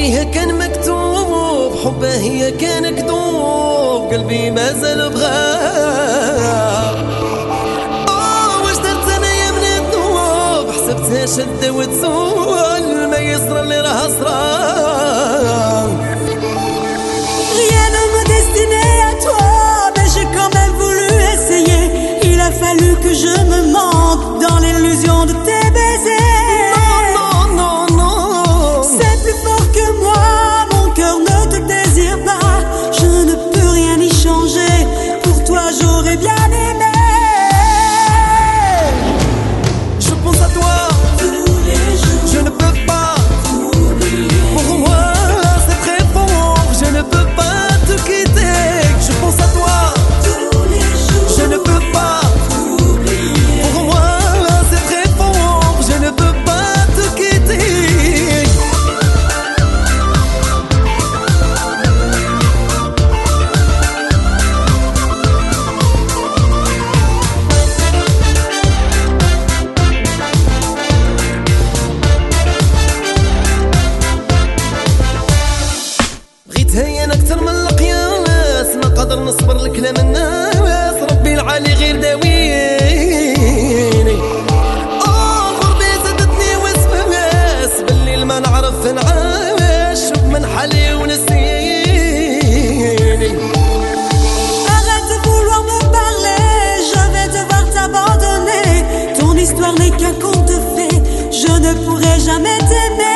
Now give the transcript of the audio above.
عليها كان مكتوب حبه هي كان كذوب قلبي ما زال بغاب. آه، واش درت أنا يا من الذنوب حسبتها شده وتزول لكلام الناس ربي العالي غير داويني آه غربي زادتني وسواس بالليل ما نعرف نعاش من حالي jamais t'aimer.